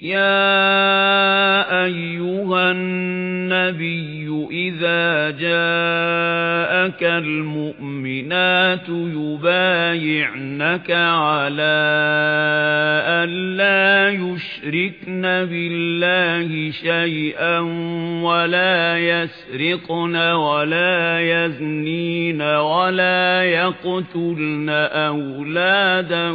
يَا أَيُّهَا النَّبِيُّ إِذَا جَاءَكَ الْمُؤْمِنَاتُ يُبَايِعْنَكَ عَلَى أَن لَّا يُشْرِكْنَ بِاللَّهِ شَيْئًا وَلَا يَسْرِقْنَ وَلَا يَزْنِينَ وَلَا يَقْتُلْنَ أَوْلَادَهُنَّ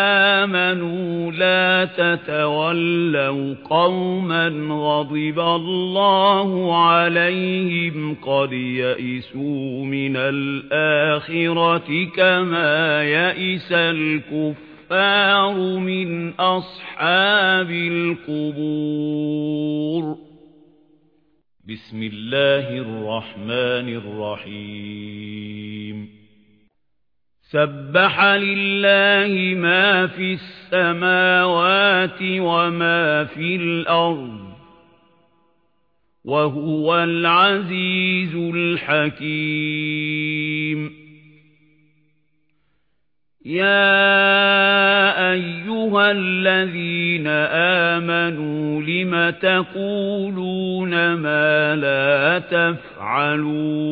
لا تتولوا قوما غضب الله عليهم قد يئسوا من الآخرة كما يئس الكفار من أصحاب القبور. بسم الله الرحمن الرحيم. سبح لله ما في السماوات وما في الأرض وهو العزيز الحكيم. يا أيها الذين آمنوا لم تقولون ما لا تفعلون؟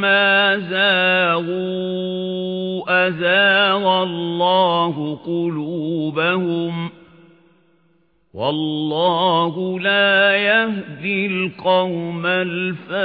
فَلَمَّا زَاغُوا أَزَاغَ اللَّهُ قُلُوبَهُمْ والله لا يهدي القوم الفاسقين